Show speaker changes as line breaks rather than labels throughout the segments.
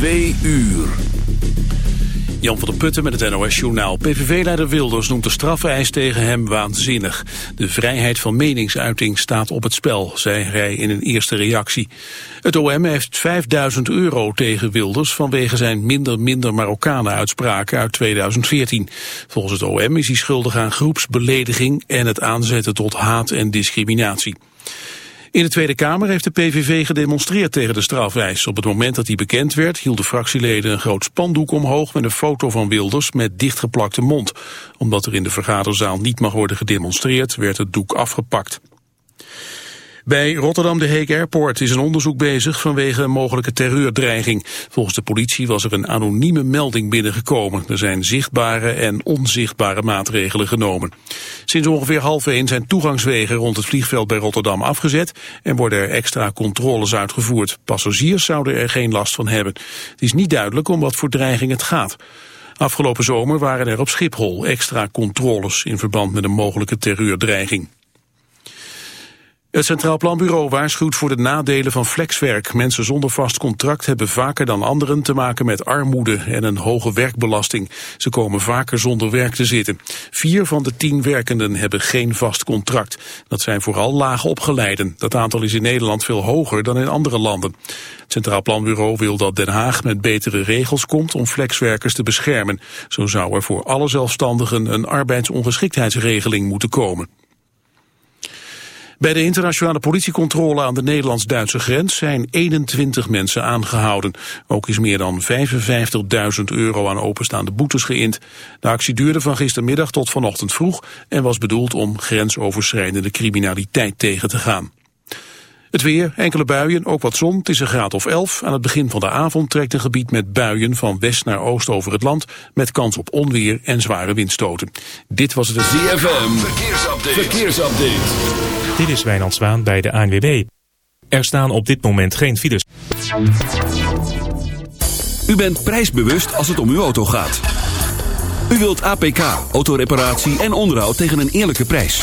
Twee uur. Jan van der Putten met het NOS-journaal. PVV-leider Wilders noemt de strafeis tegen hem waanzinnig. De vrijheid van meningsuiting staat op het spel, zei hij in een eerste reactie. Het OM heeft 5000 euro tegen Wilders vanwege zijn minder-minder Marokkanen-uitspraken uit 2014. Volgens het OM is hij schuldig aan groepsbelediging en het aanzetten tot haat en discriminatie. In de Tweede Kamer heeft de PVV gedemonstreerd tegen de strafwijs. Op het moment dat die bekend werd hielden fractieleden een groot spandoek omhoog met een foto van Wilders met dichtgeplakte mond. Omdat er in de vergaderzaal niet mag worden gedemonstreerd werd het doek afgepakt. Bij Rotterdam de Heek Airport is een onderzoek bezig vanwege een mogelijke terreurdreiging. Volgens de politie was er een anonieme melding binnengekomen. Er zijn zichtbare en onzichtbare maatregelen genomen. Sinds ongeveer half één zijn toegangswegen rond het vliegveld bij Rotterdam afgezet en worden er extra controles uitgevoerd. Passagiers zouden er geen last van hebben. Het is niet duidelijk om wat voor dreiging het gaat. Afgelopen zomer waren er op Schiphol extra controles in verband met een mogelijke terreurdreiging. Het Centraal Planbureau waarschuwt voor de nadelen van flexwerk. Mensen zonder vast contract hebben vaker dan anderen te maken met armoede en een hoge werkbelasting. Ze komen vaker zonder werk te zitten. Vier van de tien werkenden hebben geen vast contract. Dat zijn vooral laag opgeleiden. Dat aantal is in Nederland veel hoger dan in andere landen. Het Centraal Planbureau wil dat Den Haag met betere regels komt om flexwerkers te beschermen. Zo zou er voor alle zelfstandigen een arbeidsongeschiktheidsregeling moeten komen. Bij de internationale politiecontrole aan de Nederlands-Duitse grens zijn 21 mensen aangehouden. Ook is meer dan 55.000 euro aan openstaande boetes geïnd. De actie duurde van gistermiddag tot vanochtend vroeg en was bedoeld om grensoverschrijdende criminaliteit tegen te gaan. Het weer, enkele buien, ook wat zon. Het is een graad of 11. Aan het begin van de avond trekt een gebied met buien van west naar oost over het land... met kans op onweer en zware windstoten. Dit was het...
ZFM, verkeersupdate. verkeersupdate.
Dit is Wijnand Zwaan bij de ANWB. Er staan op dit moment geen files.
U bent prijsbewust als het om uw auto gaat. U wilt APK, autoreparatie en onderhoud tegen een eerlijke prijs.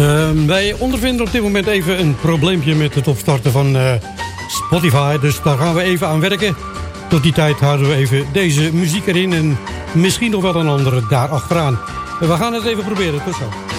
Ehm, wij ondervinden op dit moment even een probleempje met het opstarten van eh, Spotify. Dus daar gaan we even aan werken. Tot die tijd houden we even deze muziek erin en misschien nog wel een andere daar achteraan. We gaan het even proberen. Tot zo.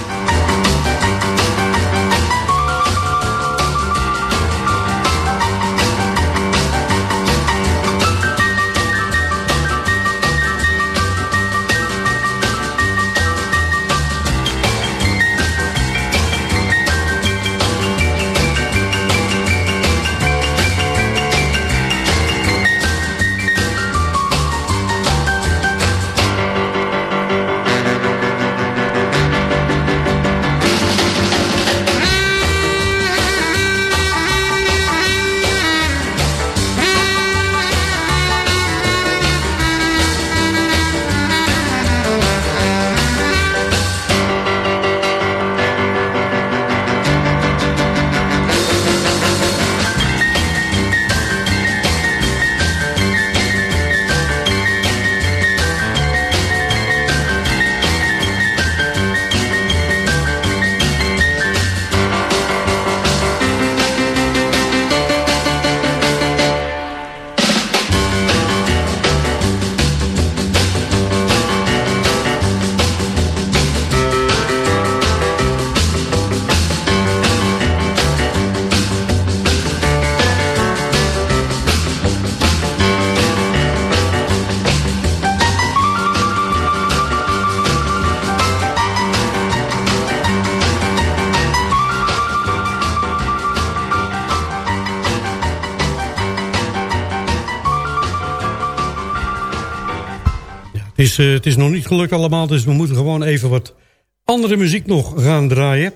Eh, het is nog niet gelukt allemaal, dus we moeten gewoon even wat andere muziek nog gaan draaien.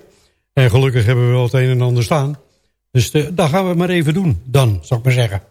En gelukkig hebben we wel het een en ander staan. Dus uh, dat gaan we maar even doen, dan, zou ik maar zeggen.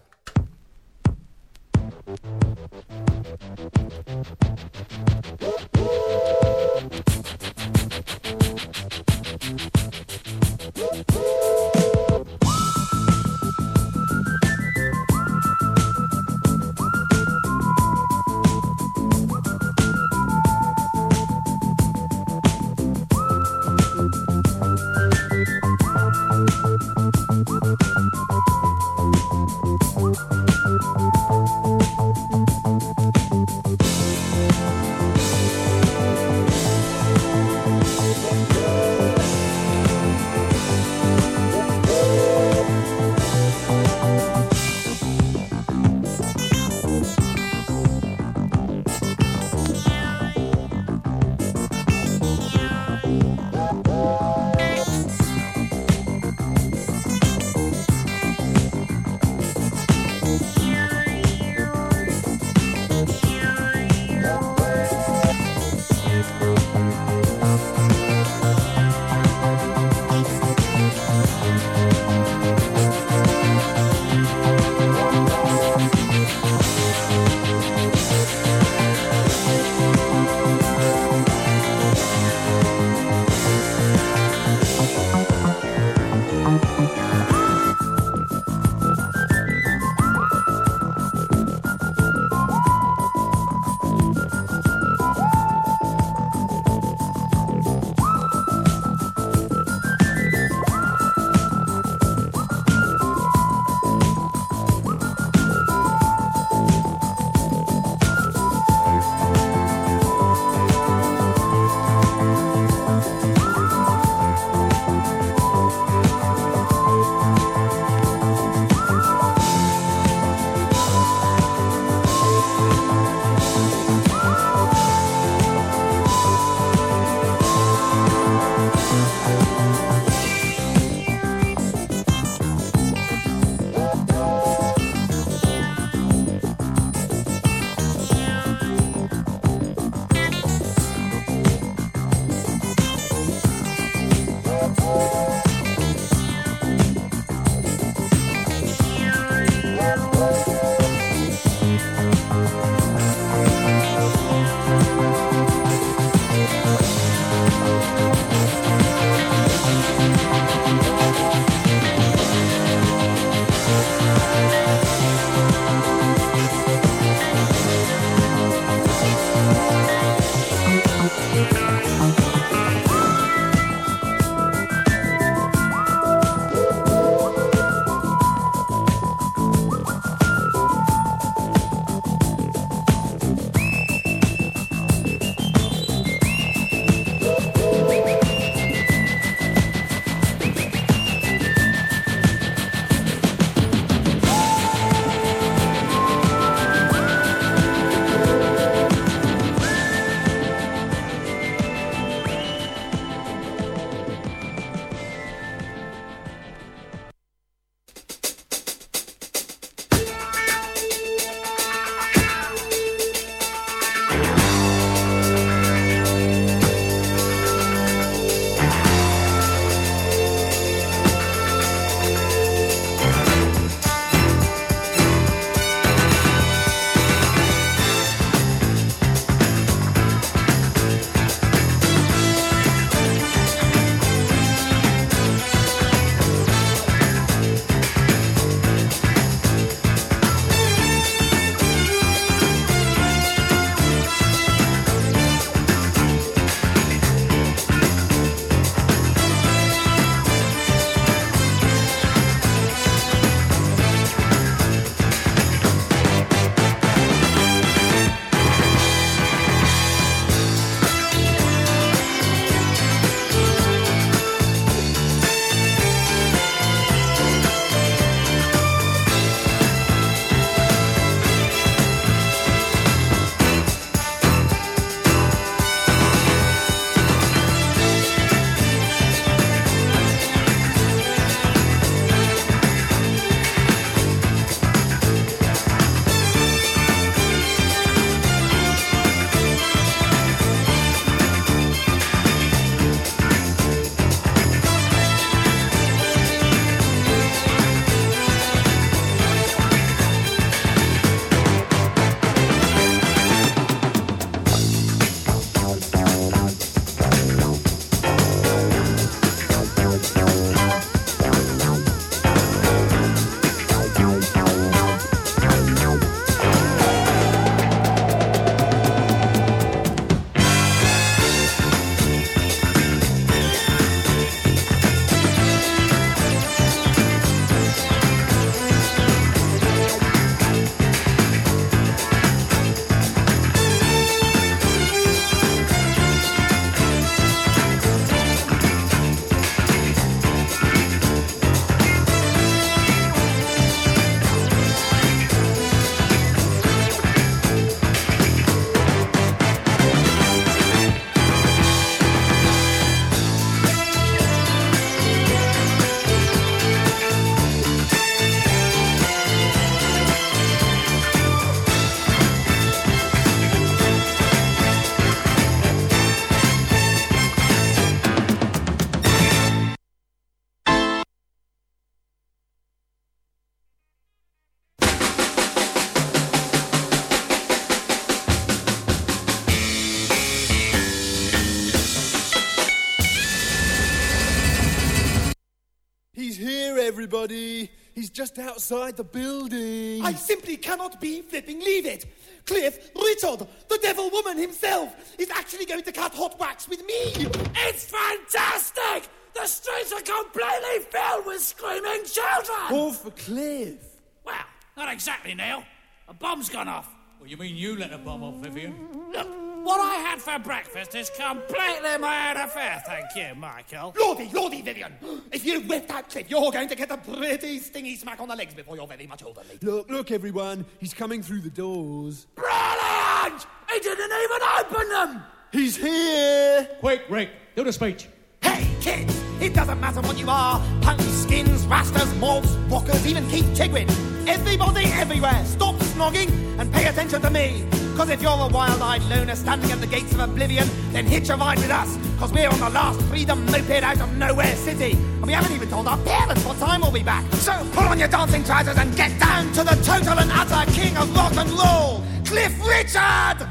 Just outside the building.
I simply cannot be flipping leave it. Cliff, Richard, the devil woman himself, is actually going to cut hot wax with me.
It's fantastic! The streets are completely filled with screaming children!
All for Cliff.
Well, not exactly, Neil. A bomb's gone off.
Well, you mean you let a bomb off, Vivian?
Look, what I had for breakfast is completely my own affair, thank you, Michael.
Lordy, Lordy, Vivian, if you whip that kid, you're going to get a pretty stingy smack on the legs before you're very much older, lady.
Look, look, everyone. He's coming through the doors.
Brilliant! He didn't even open them!
He's here.
Quick, Rick, do the speech.
Hey, kids, it doesn't matter what you are. Punks, skins, rastas, mobs, rockers, even Keith Chigwin. Everybody everywhere, stop snogging and pay attention to me. Cause if you're a wild-eyed loner standing at the gates of oblivion, then hitch a ride with us. Cause we're on the last freedom moped out of nowhere city. And we haven't even told our parents what time we'll be back. So pull on your dancing trousers and get down to the total and utter king of rock and roll, Cliff Richard!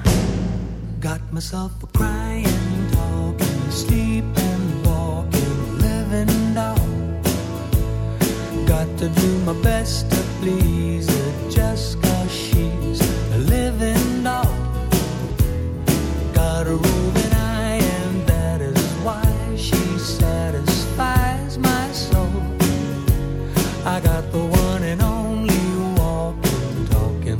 Got myself a crying, talking, sleeping, walking, living doll. Got to do my best to please her just Got a roving eye, and that is why she satisfies my soul. I got the one and only walking, talking,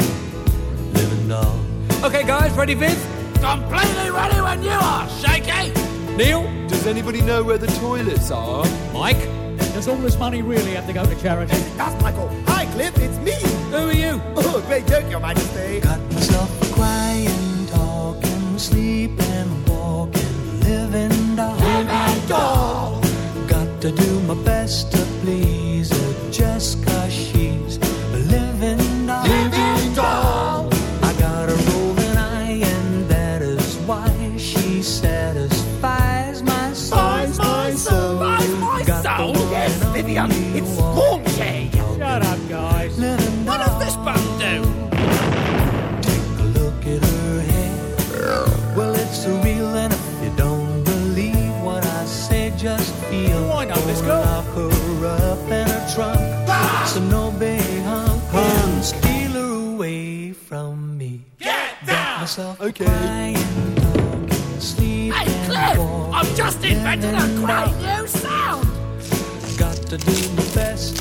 living doll.
Okay, guys, ready, Viv?
Completely ready when you are, Shaky!
Neil?
Does anybody know where the toilets are?
Mike? Does all this money really have to go to charity?
That's Michael. Hi, Cliff, it's me.
Who are you?
Oh, great joke, Your Majesty.
Got myself a crying, talking, sleeping, walking, living doll.
Living doll.
Got to do my best to please her just
down!
Myself
Okay.
crying, talking, sleeping,
Hey, Cliff!
walking,
I've just invented a
living
great new sound!
Got to do my best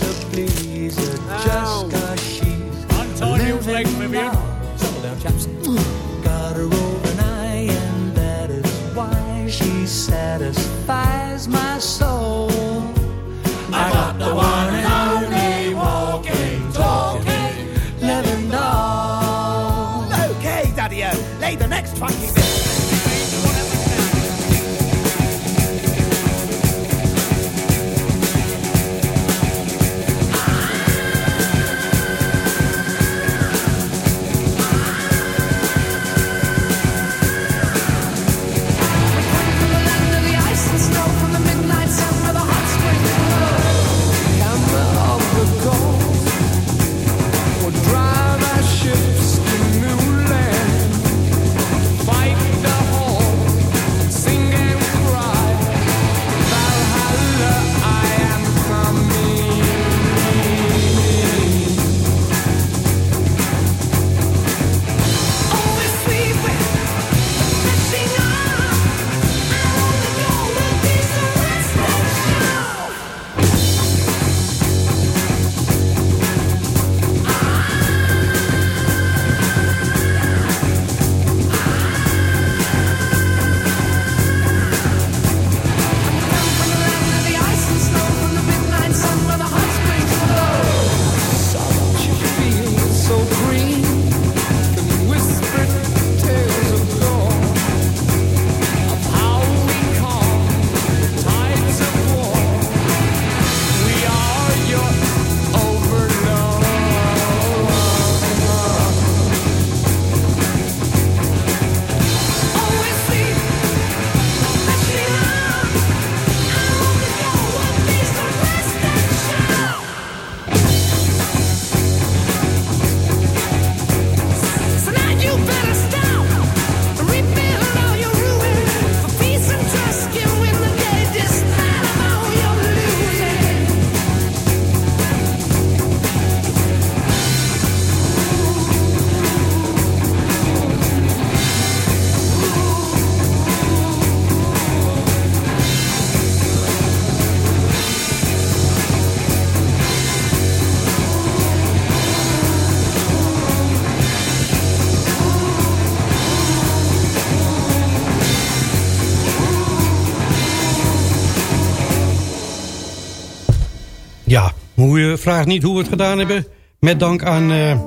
je vraagt niet hoe we het gedaan hebben. Met dank aan uh,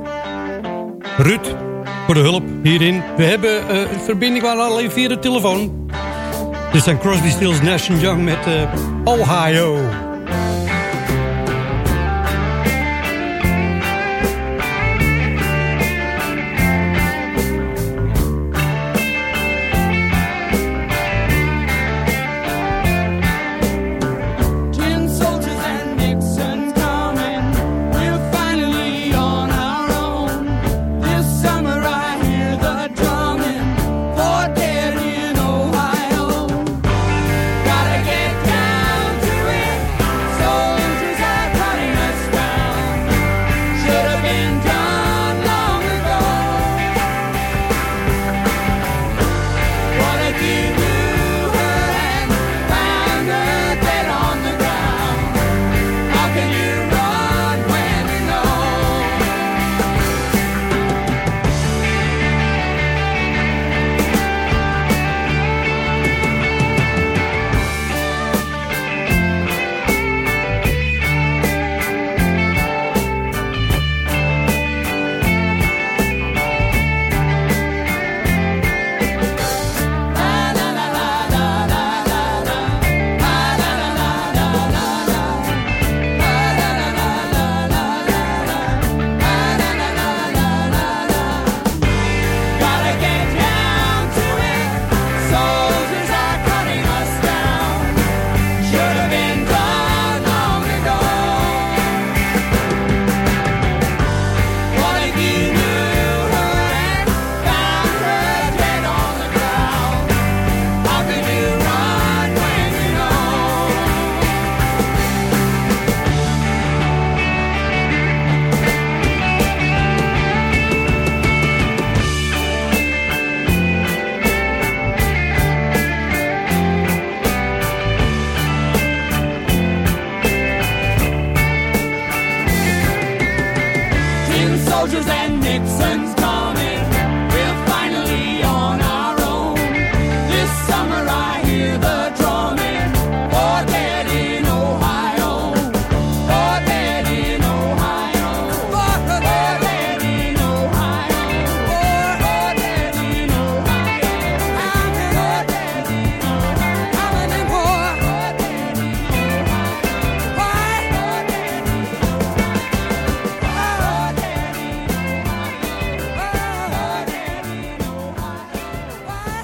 Ruud voor de hulp hierin. We hebben uh, verbinding maar alleen via de telefoon. Dit zijn Crosby, Stills, Nash Young met uh, Ohio.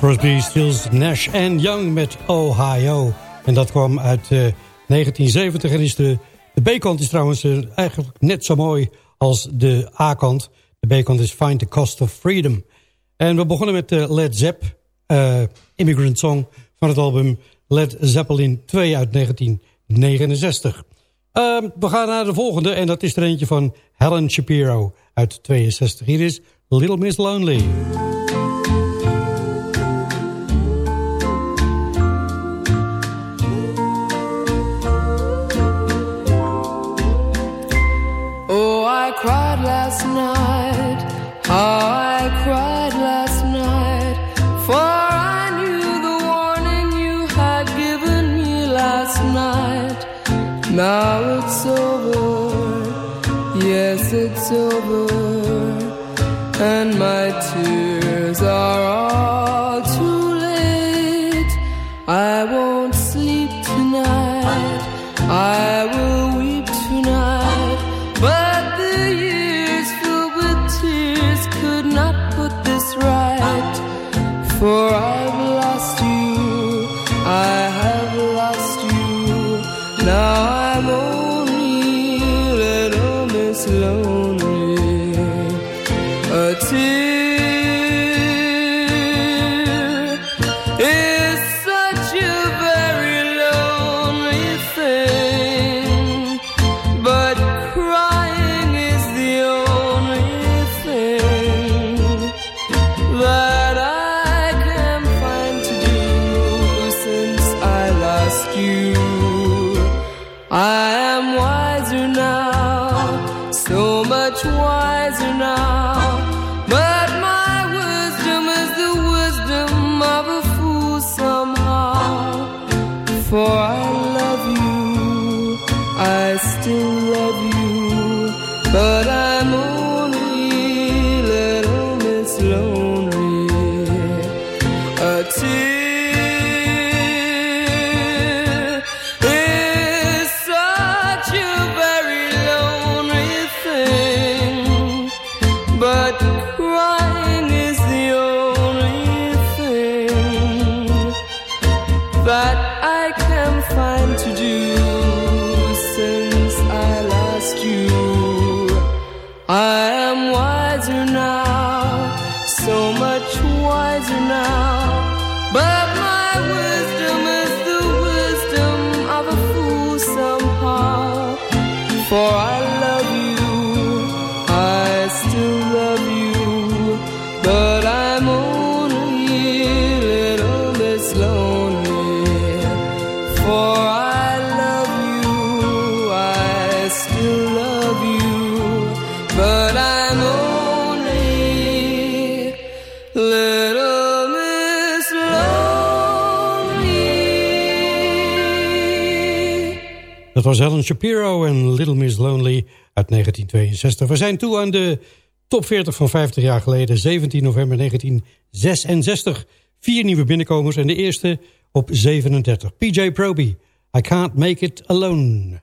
Crosby, Stills, Nash en Young met Ohio. En dat kwam uit uh, 1970 en is de, de B-kant is trouwens uh, eigenlijk net zo mooi als de A-kant. De B-kant is Find the Cost of Freedom. En we begonnen met uh, Led Zepp, Immigrant Song van het album Led Zeppelin 2 uit 1969. Ehm, we gaan naar de volgende en dat is er eentje van Helen Shapiro uit 62. Hier is Little Miss Lonely.
Alan Shapiro en Little Miss Lonely uit 1962. We zijn toe aan de top 40 van 50 jaar geleden, 17 november 1966. Vier nieuwe binnenkomers en de eerste op 37. PJ Proby, I Can't Make It Alone.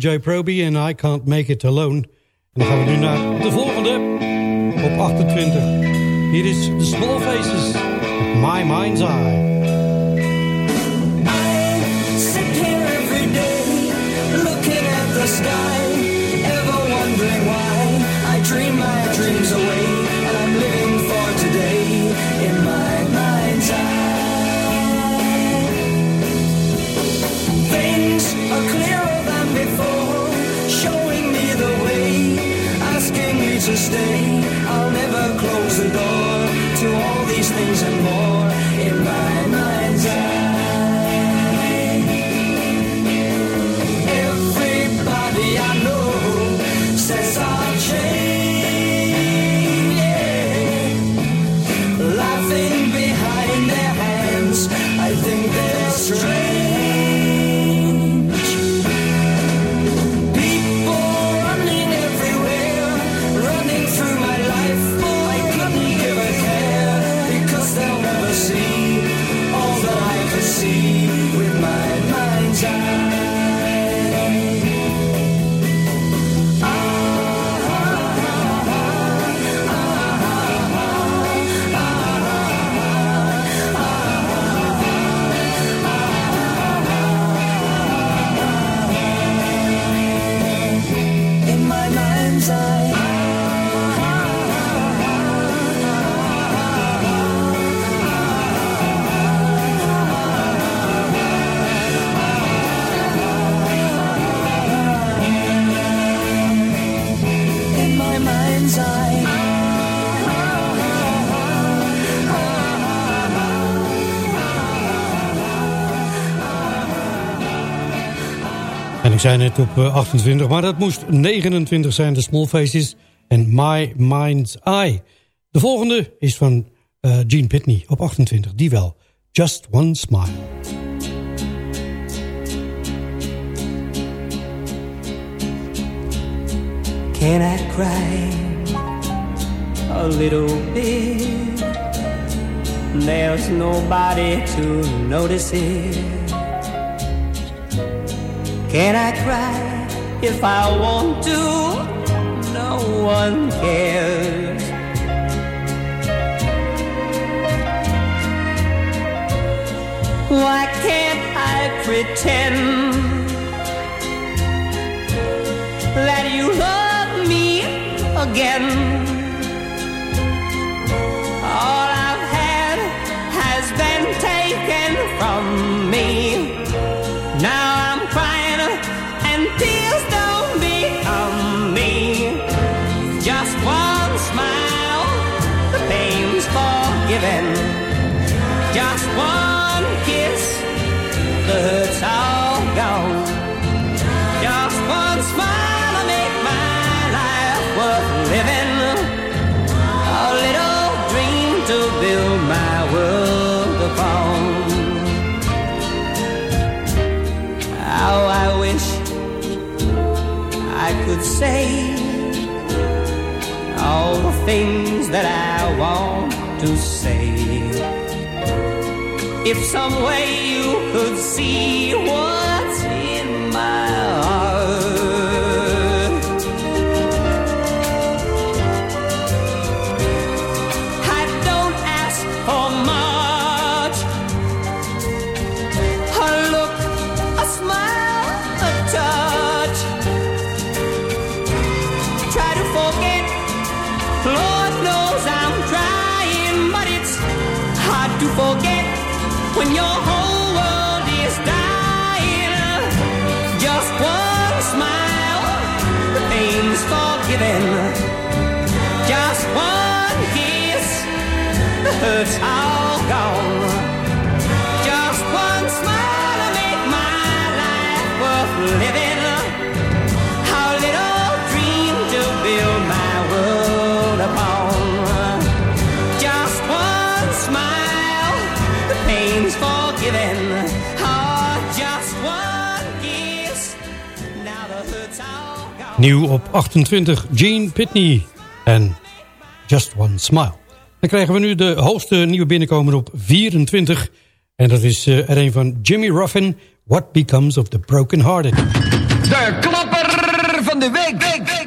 PJ Proby en I Can't Make It Alone. En dan gaan we nu naar de volgende op 28. Hier is The Small Faces, My Mind's Eye.
I sit here every day, looking at the sky,
zei net op eh, 28, maar dat moest 29 zijn, de Small Faces en My Mind's Eye. De volgende is van eh, Gene Pitney op 28, die wel. Just One Smile.
Can I cry a little bit? There's nobody to notice it. Can I cry if I want to? No one cares. Why can't I pretend that you love me again? Could say all the things that I want to say. If some way you could see what's
Nieuw op 28, Gene Pitney en Just One Smile. Dan krijgen we nu de hoogste nieuwe binnenkomer op 24. En dat is eh, er een van Jimmy Ruffin, What Becomes of the Broken Hearted.
De klapper van de week. week, week.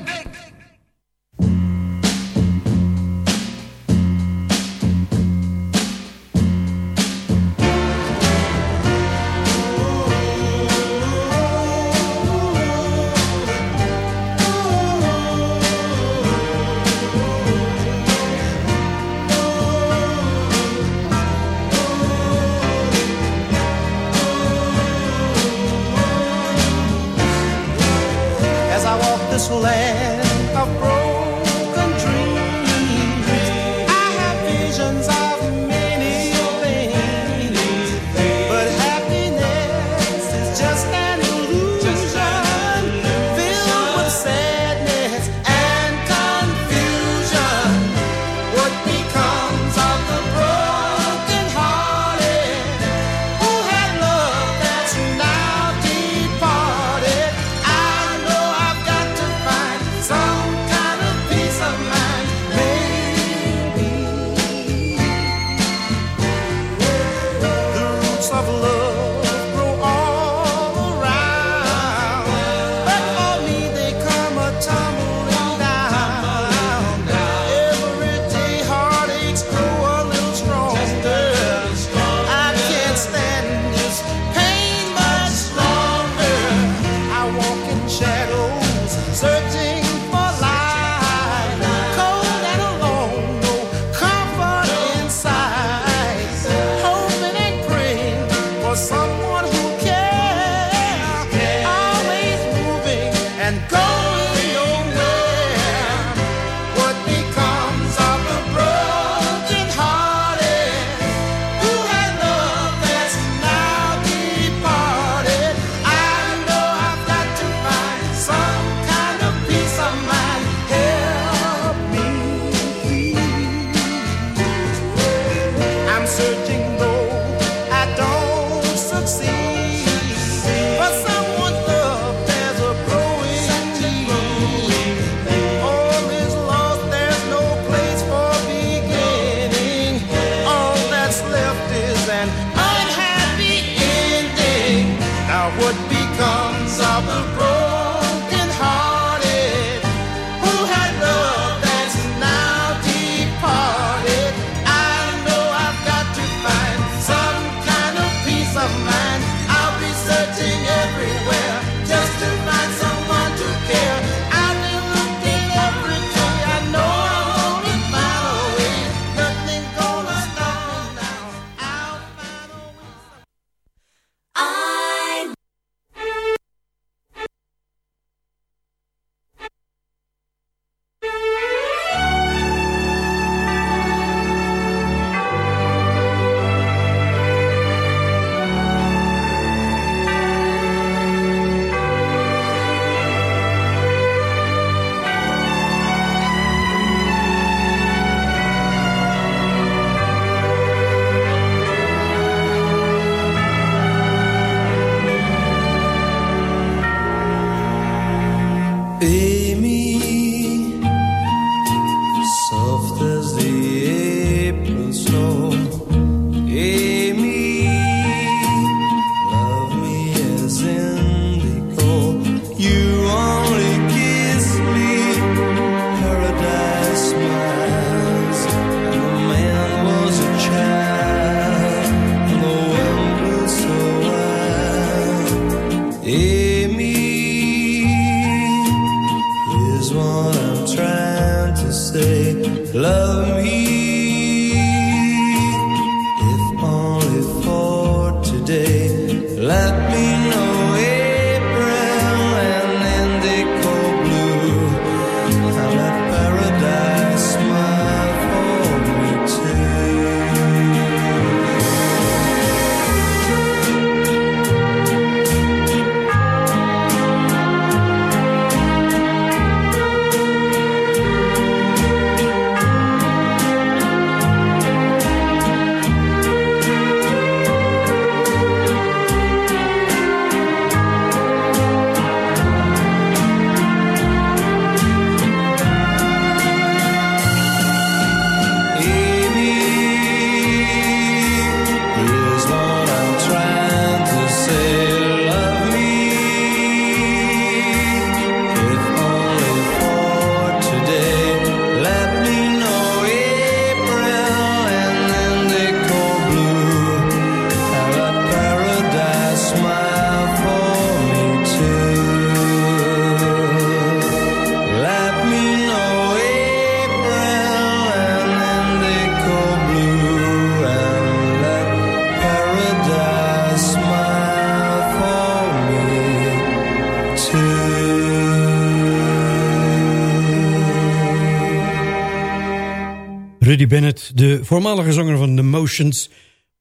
Bennett, de voormalige zanger van The Motions...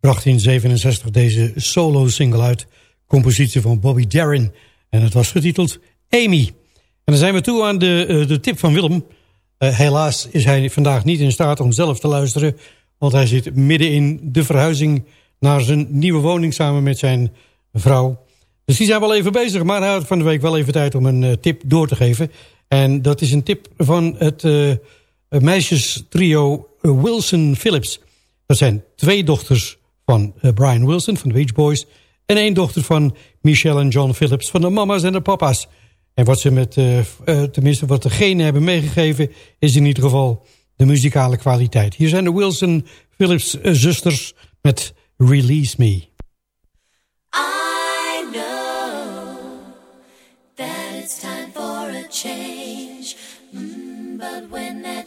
bracht in 67 deze solo-single uit. Compositie van Bobby Darin. En het was getiteld Amy. En dan zijn we toe aan de, eh, de tip van Willem. Eh, helaas is hij vandaag niet in staat om zelf te luisteren... want hij zit midden in de verhuizing naar zijn nieuwe woning... samen met zijn vrouw. Dus die zijn wel even bezig, maar hij had van de week wel even tijd... om een eh, tip door te geven. En dat is een tip van het meisjestrio Wilson Phillips. Dat zijn twee dochters van uh, Brian Wilson van de Beach Boys... en één dochter van Michelle en John Phillips van de mama's en de papa's. En wat ze met, tenminste wat de genen hebben meegegeven... is in ieder geval de muzikale kwaliteit. Hier zijn de Wilson Phillips zusters met Release Me.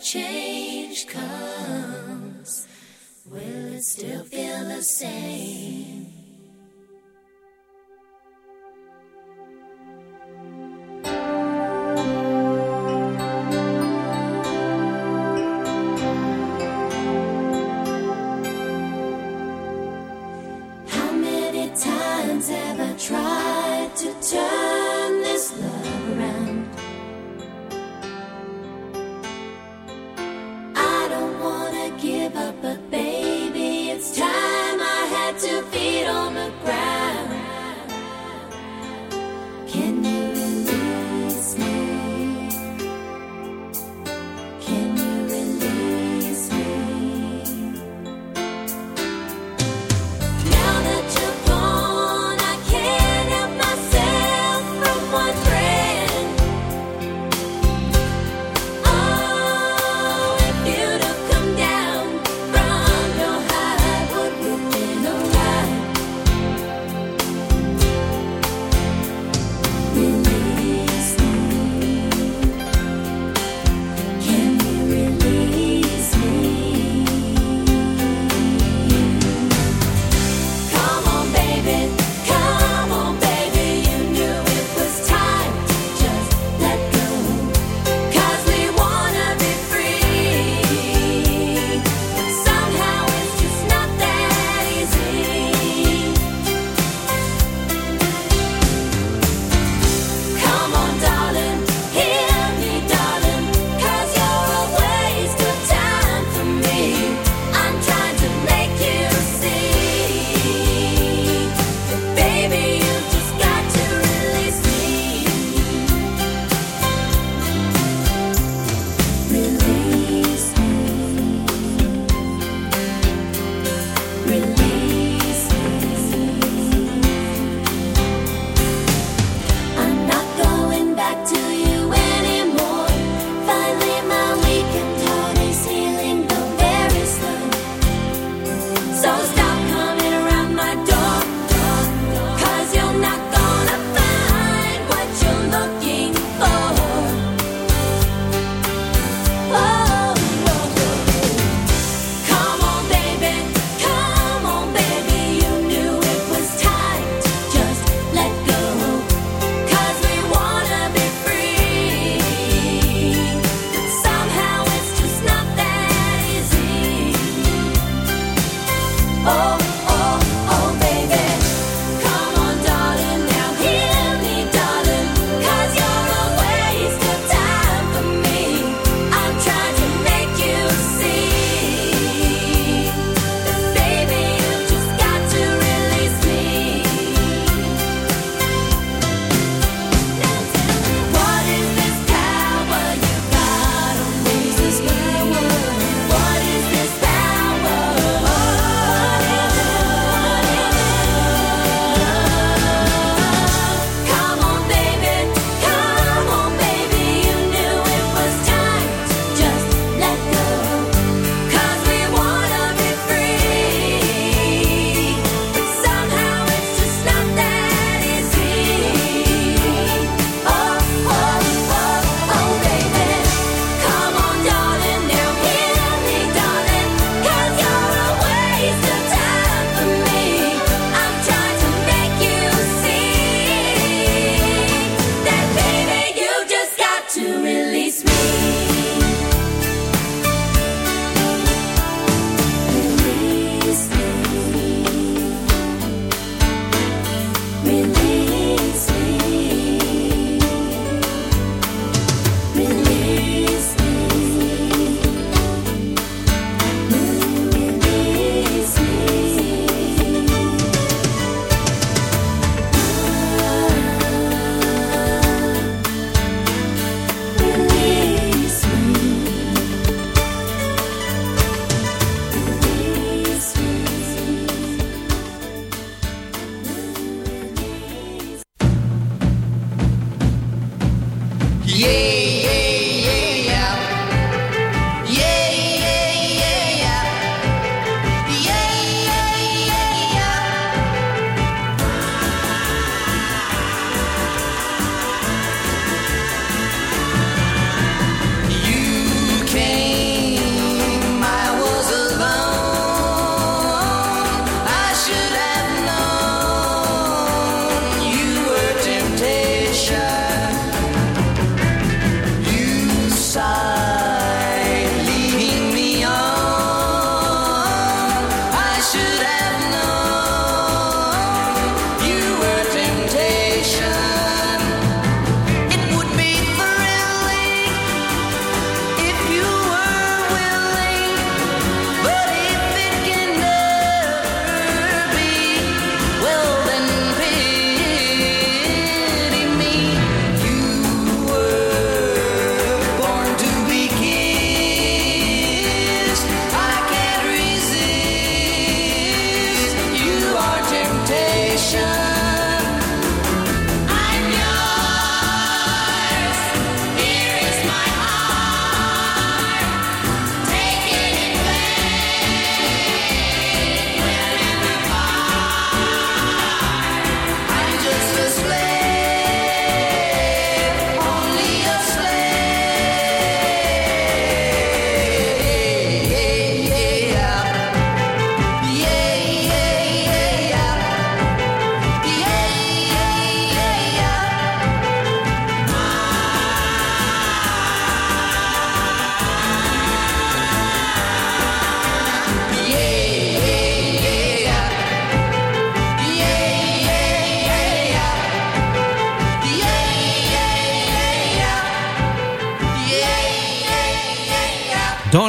Change comes, will it still feel the same?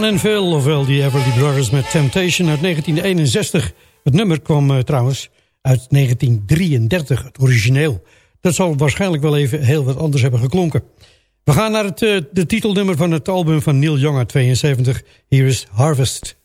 en veel, ofwel die Everly Brothers met Temptation uit 1961. Het nummer kwam eh, trouwens uit 1933, het origineel. Dat zal waarschijnlijk wel even heel wat anders hebben geklonken. We gaan naar het, eh, de titelnummer van het album van Neil Young uit 72. Hier is Harvest.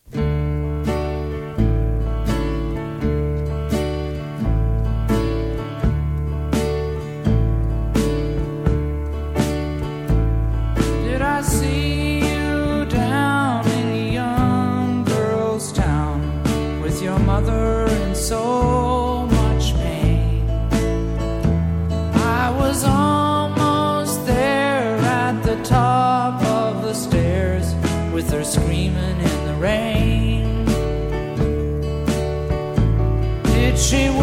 she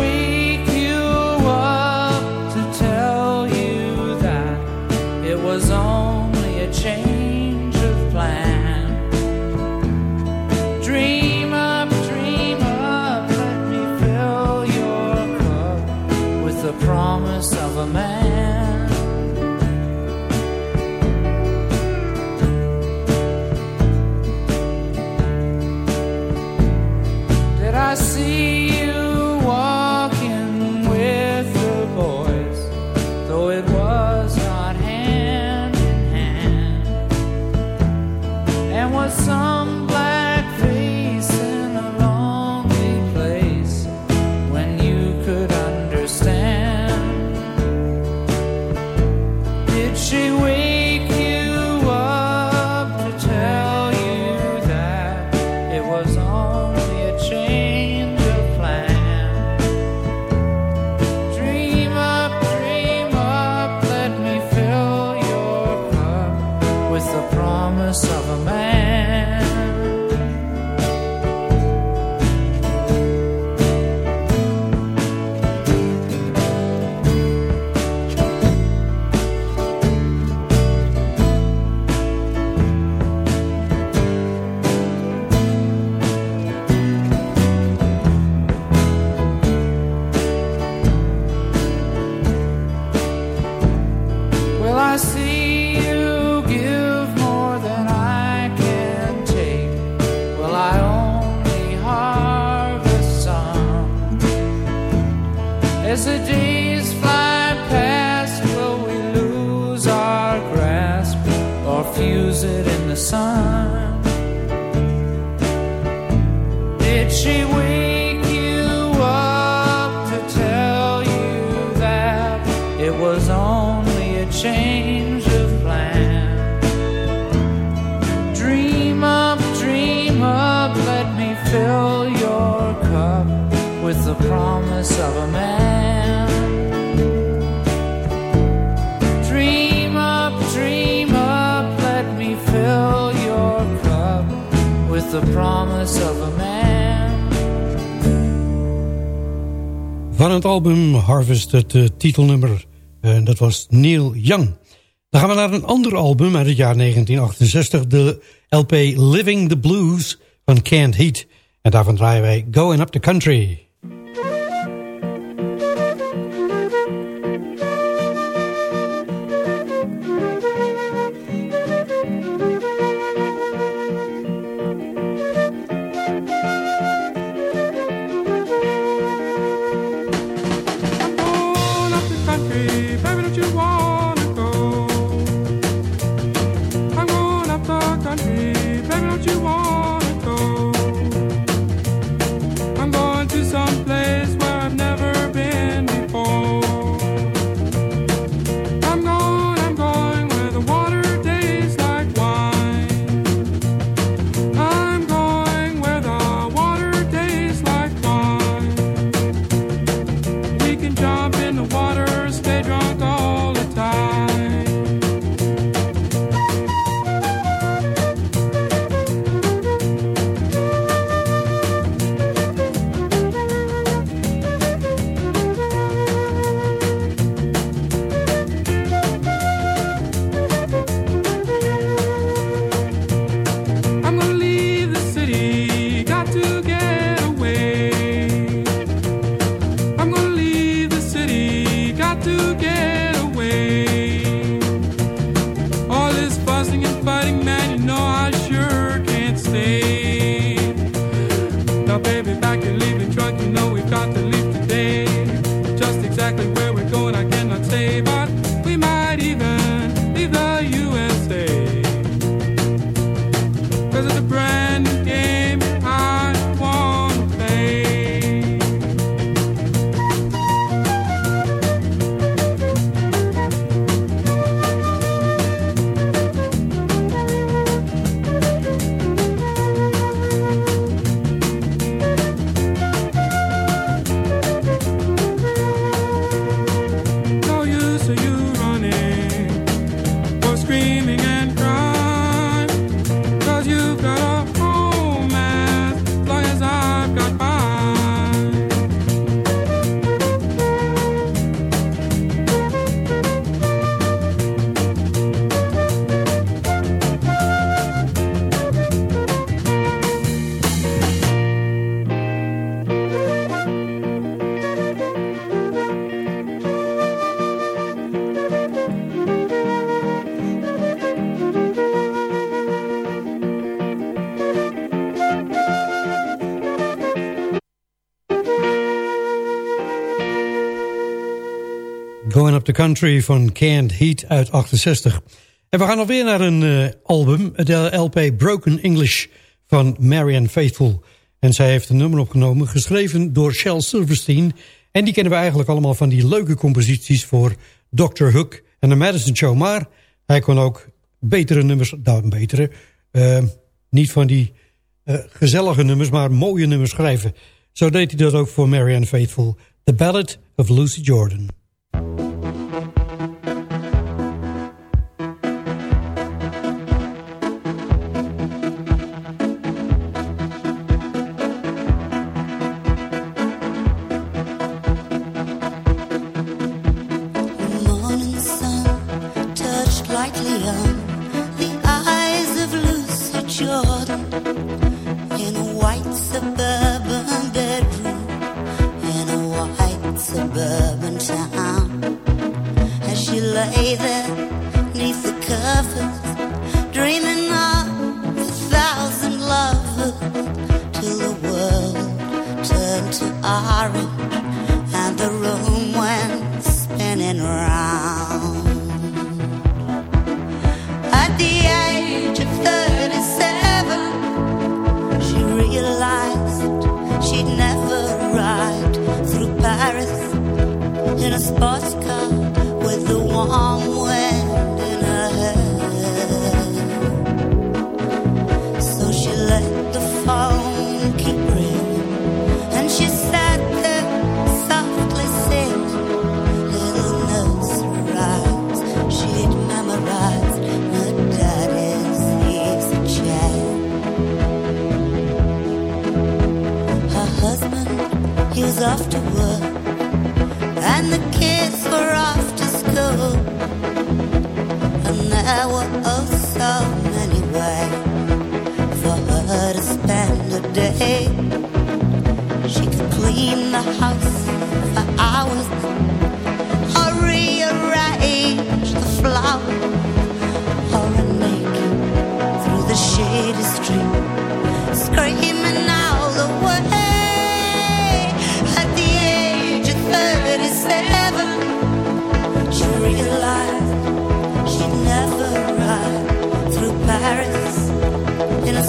sun? Did she wait?
Van het album Harvest, het eh, titelnummer. En dat was Neil Young. Dan gaan we naar een ander album uit het jaar 1968. De LP Living the Blues van Canned Heat. En daarvan draaien wij Going Up the Country.
The Country
van Canned Heat uit 68. En we gaan alweer naar een uh, album, de LP Broken English van Marianne Faithful. En zij heeft een nummer opgenomen, geschreven door Shel Silverstein. En die kennen we eigenlijk allemaal van die leuke composities voor Dr. Hook en de Madison Show. Maar hij kon ook betere nummers, nou betere, uh, niet van die uh, gezellige nummers, maar mooie nummers schrijven. Zo deed hij dat ook voor Marianne Faithful. The Ballad of Lucy Jordan. after work, and the kids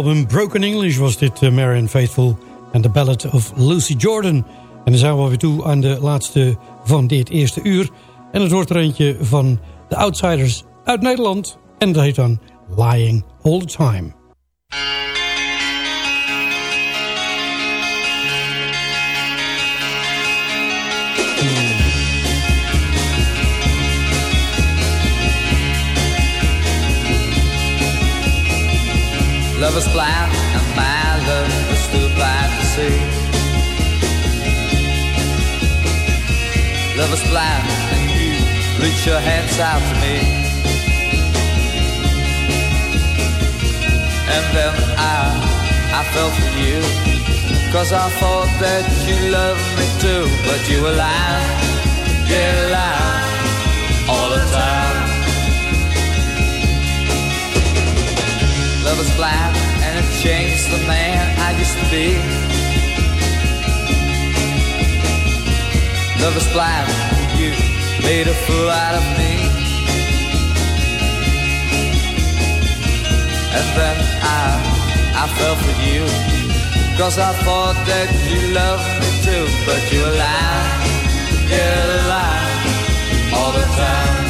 album Broken English was dit uh, Marian Faithful en The Ballad of Lucy Jordan. En dan zijn we alweer toe aan de laatste van dit eerste uur. En het wordt er eentje van de Outsiders uit Nederland. En dat heet dan Lying All The Time.
Love is blind and my love is too blind to see. Love is blind and you reach your hands out to me. And then I I fell for you. Cause I thought that you loved me too. But you were lying, yeah, lying Love is blind and it changed the man I used to be. Love is blind, you made a fool out of me. And then I, I fell for you. Cause I thought that you loved me too. But you were lying, yeah, lying all the time.